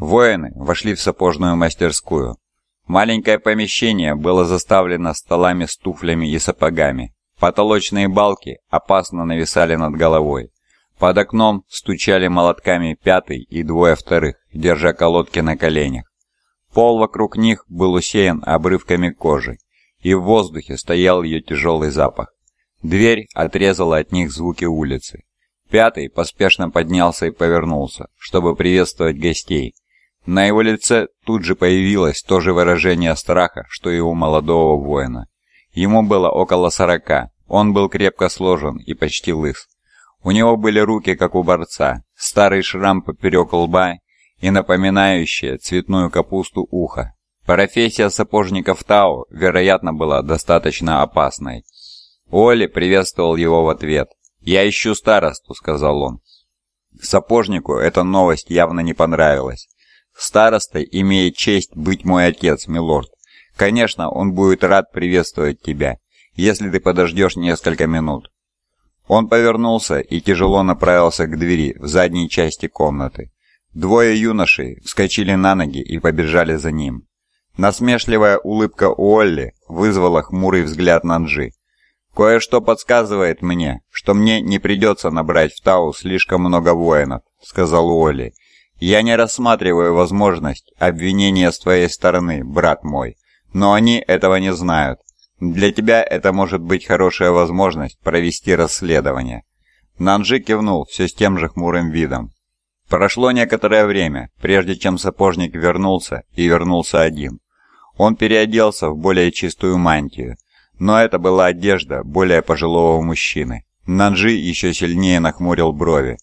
Воины вошли в сапожную мастерскую. Маленькое помещение было заставлено столами с туфлями и сапогами. Потолочные балки опасно нависали над головой. Под окном стучали молотками пятый и двое вторых, держа колодки на коленях. Пол вокруг них был усеян обрывками кожи, и в воздухе стоял ее тяжелый запах. Дверь отрезала от них звуки улицы. Пятый поспешно поднялся и повернулся, чтобы приветствовать гостей. На его лице тут же появилось то же выражение страха, что и у молодого воина. Ему было около сорока, он был крепко сложен и почти лыс. У него были руки, как у борца, старый шрам поперек лба и напоминающее цветную капусту ухо. Профессия сапожников Тау, вероятно, была достаточно опасной. Оли приветствовал его в ответ. «Я ищу старосту», — сказал он. Сапожнику эта новость явно не понравилась. Старостой имеет честь быть мой отец, милорд. Конечно, он будет рад приветствовать тебя, если ты подождешь несколько минут». Он повернулся и тяжело направился к двери в задней части комнаты. Двое юношей вскочили на ноги и побежали за ним. Насмешливая улыбка Уолли вызвала хмурый взгляд Нанжи. «Кое-что подсказывает мне, что мне не придется набрать в Тау слишком много воинов», — сказал Уолли. Я не рассматриваю возможность обвинения с твоей стороны, брат мой, но они этого не знают. Для тебя это может быть хорошая возможность провести расследование». Нанжи кивнул все с тем же хмурым видом. Прошло некоторое время, прежде чем сапожник вернулся, и вернулся один. Он переоделся в более чистую мантию, но это была одежда более пожилого мужчины. Нанжи еще сильнее нахмурил брови.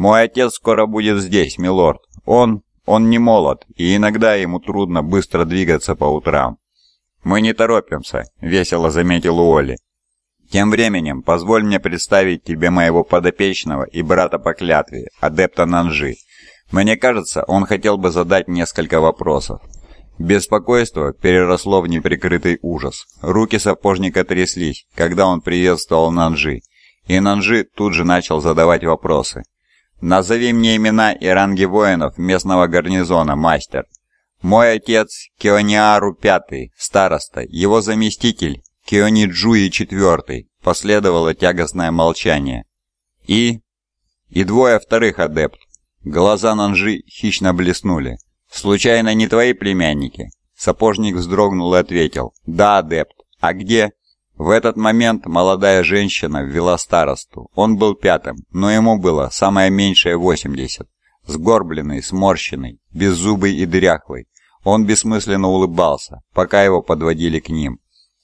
«Мой отец скоро будет здесь, милорд. Он... он не молод, и иногда ему трудно быстро двигаться по утрам». «Мы не торопимся», — весело заметил Уолли. «Тем временем позволь мне представить тебе моего подопечного и брата по клятве, адепта Нанжи. Мне кажется, он хотел бы задать несколько вопросов». Беспокойство переросло в неприкрытый ужас. Руки сапожника тряслись, когда он приветствовал Нанжи, и Нанжи тут же начал задавать вопросы. «Назови мне имена и ранги воинов местного гарнизона, мастер. Мой отец Киониару Пятый, староста, его заместитель Киониджуи Четвертый». Последовало тягостное молчание. «И?» «И двое вторых адепт». Глаза Нанжи хищно блеснули. «Случайно не твои племянники?» Сапожник вздрогнул и ответил. «Да, адепт. А где?» В этот момент молодая женщина ввела старосту. Он был пятым, но ему было самое меньшее 80. Сгорбленный, сморщенный, беззубый и дряхлый. Он бессмысленно улыбался, пока его подводили к ним.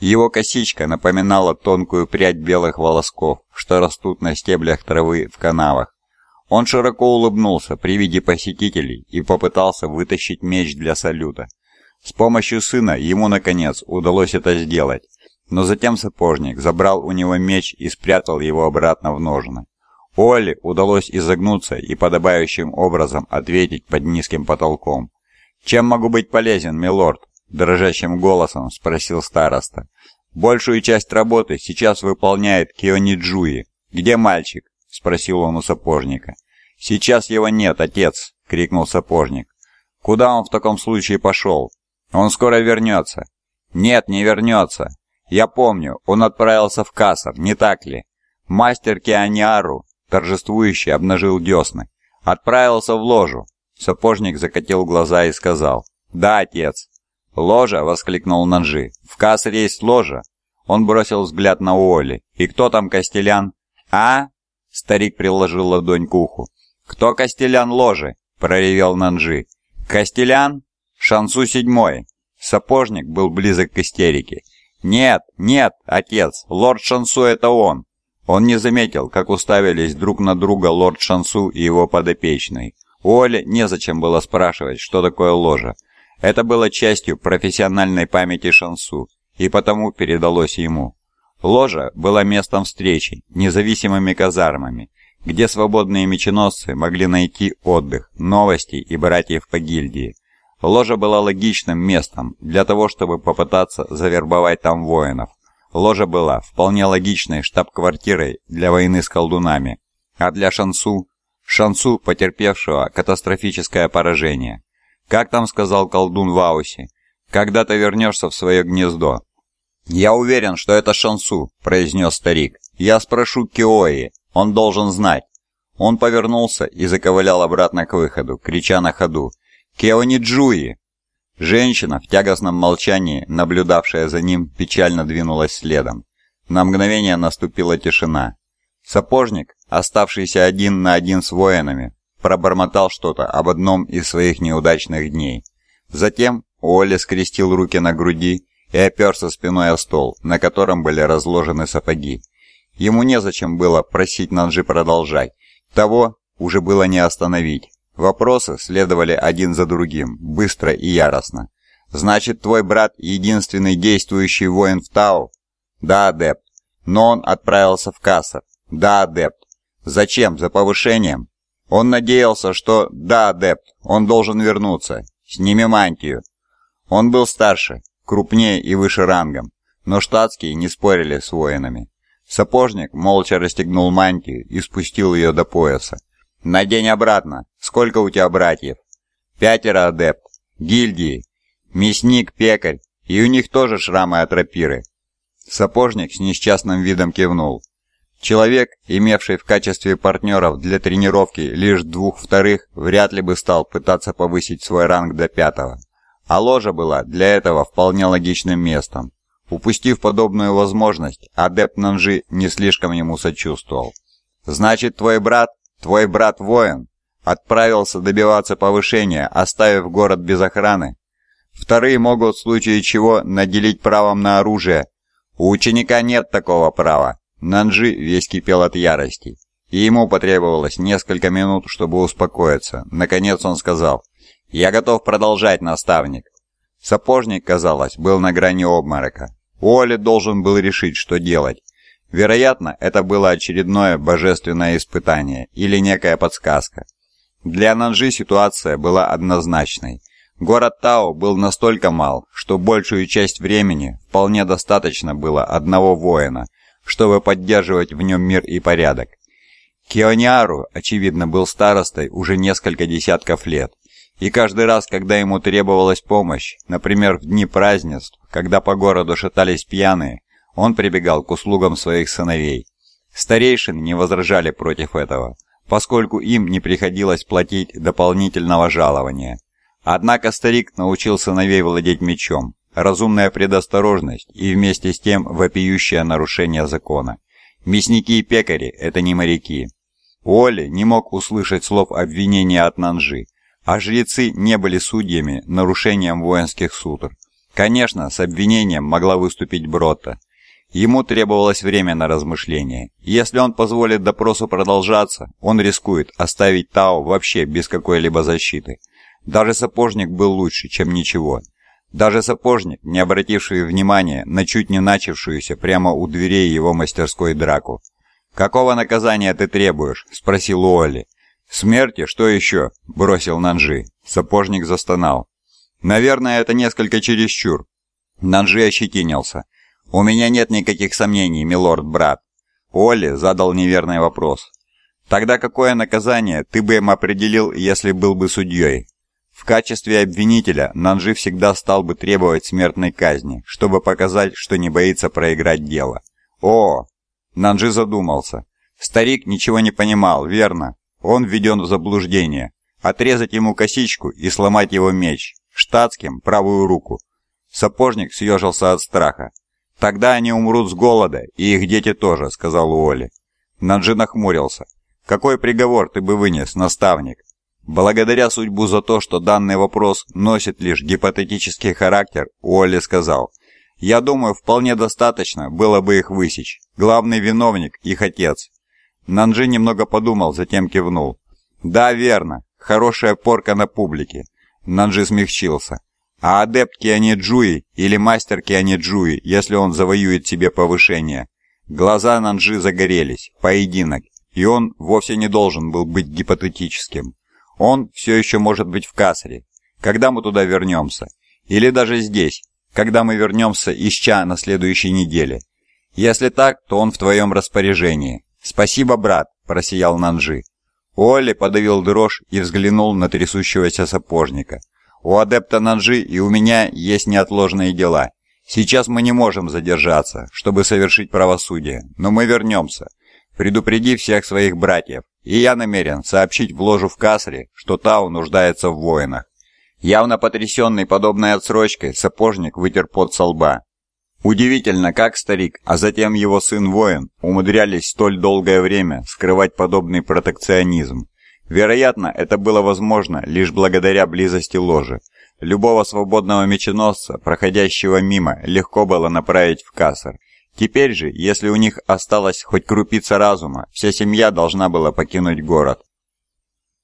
Его косичка напоминала тонкую прядь белых волосков, что растут на стеблях травы в канавах. Он широко улыбнулся при виде посетителей и попытался вытащить меч для салюта. С помощью сына ему, наконец, удалось это сделать. Но затем сапожник забрал у него меч и спрятал его обратно в ножны. Олли удалось изогнуться и подобающим образом ответить под низким потолком. «Чем могу быть полезен, милорд?» – дрожащим голосом спросил староста. «Большую часть работы сейчас выполняет Киони Джуи. Где мальчик?» – спросил он у сапожника. «Сейчас его нет, отец!» – крикнул сапожник. «Куда он в таком случае пошел?» «Он скоро вернется». «Нет, не вернется. Я помню, он отправился в Кассар, не так ли? Мастер Кианиару, торжествующий, обнажил десны. Отправился в ложу. Сапожник закатил глаза и сказал. «Да, отец». «Ложа!» — воскликнул Нанжи. «В Кассаре есть ложа!» Он бросил взгляд на Уолли. «И кто там Костелян?» «А?» — старик приложил ладонь к уху. «Кто Костелян ложи?» — проревел Нанжи. «Костелян? Шансу седьмой!» Сапожник был близок к истерике. «Нет, нет, отец, лорд Шансу это он!» Он не заметил, как уставились друг на друга лорд Шансу и его подопечный. У Оли незачем было спрашивать, что такое ложа. Это было частью профессиональной памяти Шансу, и потому передалось ему. Ложа была местом встречи, независимыми казармами, где свободные меченосцы могли найти отдых, новости и братьев по гильдии. Ложа была логичным местом для того, чтобы попытаться завербовать там воинов. Ложа была вполне логичной штаб-квартирой для войны с колдунами, а для Шансу, Шансу, потерпевшего катастрофическое поражение. Как там сказал колдун Вауси? Когда ты вернешься в свое гнездо?» «Я уверен, что это Шансу», — произнес старик. «Я спрошу Киои, он должен знать». Он повернулся и заковылял обратно к выходу, крича на ходу. «Кеони Джуи!» Женщина, в тягостном молчании, наблюдавшая за ним, печально двинулась следом. На мгновение наступила тишина. Сапожник, оставшийся один на один с воинами, пробормотал что-то об одном из своих неудачных дней. Затем Уолли скрестил руки на груди и оперся спиной о стол, на котором были разложены сапоги. Ему незачем было просить Нанжи продолжать. Того уже было не остановить. Вопросы следовали один за другим, быстро и яростно. «Значит, твой брат — единственный действующий воин в Тау?» «Да, адепт. Но он отправился в Кассар?» «Да, адепт. Зачем? За повышением?» Он надеялся, что «Да, адепт. Он должен вернуться. Сними мантию». Он был старше, крупнее и выше рангом, но штатские не спорили с воинами. Сапожник молча расстегнул мантию и спустил ее до пояса. «Надень обратно. Сколько у тебя братьев?» «Пятеро адепт. Гильдии. Мясник, пекарь. И у них тоже шрамы от рапиры». Сапожник с несчастным видом кивнул. Человек, имевший в качестве партнеров для тренировки лишь двух вторых, вряд ли бы стал пытаться повысить свой ранг до пятого. А ложа была для этого вполне логичным местом. Упустив подобную возможность, адепт Нанжи не слишком ему сочувствовал. «Значит, твой брат, твой брат-воин, отправился добиваться повышения, оставив город без охраны? Вторые могут в случае чего наделить правом на оружие. У ученика нет такого права». Нанжи весь кипел от ярости, и ему потребовалось несколько минут, чтобы успокоиться. Наконец он сказал, «Я готов продолжать, наставник». Сапожник, казалось, был на грани обморока. Уолли должен был решить, что делать. Вероятно, это было очередное божественное испытание или некая подсказка. Для Нанжи ситуация была однозначной. Город Тао был настолько мал, что большую часть времени вполне достаточно было одного воина, чтобы поддерживать в нем мир и порядок. Киониару, очевидно, был старостой уже несколько десятков лет. И каждый раз, когда ему требовалась помощь, например, в дни празднеств, когда по городу шатались пьяные, он прибегал к услугам своих сыновей. Старейшины не возражали против этого, поскольку им не приходилось платить дополнительного жалования. Однако старик научил сыновей владеть мечом, разумная предосторожность и вместе с тем вопиющее нарушение закона. Мясники и пекари – это не моряки. Уолли не мог услышать слов обвинения от Нанжи, а жрецы не были судьями нарушением воинских сутр. Конечно, с обвинением могла выступить Брота. Ему требовалось время на размышление. Если он позволит допросу продолжаться, он рискует оставить Тао вообще без какой-либо защиты. Даже сапожник был лучше, чем ничего. Даже сапожник, не обративший внимания на чуть не начавшуюся прямо у дверей его мастерской драку. «Какого наказания ты требуешь?» – спросил Уолли. «Смерти? Что еще?» – бросил Нанжи. Сапожник застонал. «Наверное, это несколько чересчур». Нанжи ощетинился. «У меня нет никаких сомнений, милорд-брат». Олли задал неверный вопрос. «Тогда какое наказание ты бы им определил, если был бы судьей?» В качестве обвинителя Нанжи всегда стал бы требовать смертной казни, чтобы показать, что не боится проиграть дело. «О!» Нанжи задумался. Старик ничего не понимал, верно? Он введен в заблуждение. Отрезать ему косичку и сломать его меч. Штатским – правую руку. Сапожник съежился от страха. «Тогда они умрут с голода, и их дети тоже», – сказал Уолли. Наджи нахмурился. «Какой приговор ты бы вынес, наставник?» Благодаря судьбу за то, что данный вопрос носит лишь гипотетический характер, Уолли сказал. «Я думаю, вполне достаточно было бы их высечь. Главный виновник – их отец. Нанджи немного подумал, затем кивнул. «Да, верно. Хорошая порка на публике». Нанджи смягчился. «А адепт Кианеджуи или мастер Кианеджуи, если он завоюет себе повышение?» Глаза Нанджи загорелись. Поединок. И он вовсе не должен был быть гипотетическим. Он все еще может быть в Касре. Когда мы туда вернемся? Или даже здесь, когда мы вернемся из Ча на следующей неделе? Если так, то он в твоем распоряжении. «Спасибо, брат», – просиял Нанжи. Олли подавил дрожь и взглянул на трясущегося сапожника. У адепта Наджи и у меня есть неотложные дела. Сейчас мы не можем задержаться, чтобы совершить правосудие, но мы вернемся. Предупреди всех своих братьев, и я намерен сообщить в ложу в Касре, что Тау нуждается в воинах. Явно потрясенный подобной отсрочкой, сапожник вытер пот со лба. Удивительно, как старик, а затем его сын-воин, умудрялись столь долгое время скрывать подобный протекционизм. Вероятно, это было возможно лишь благодаря близости ложи. Любого свободного меченосца, проходящего мимо, легко было направить в Кассар. Теперь же, если у них осталась хоть крупица разума, вся семья должна была покинуть город.